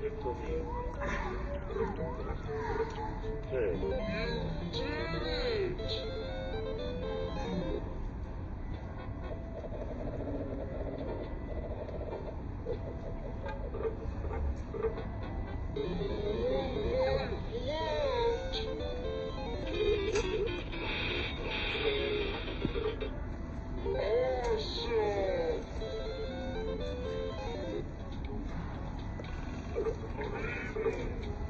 Political view. Political, friend.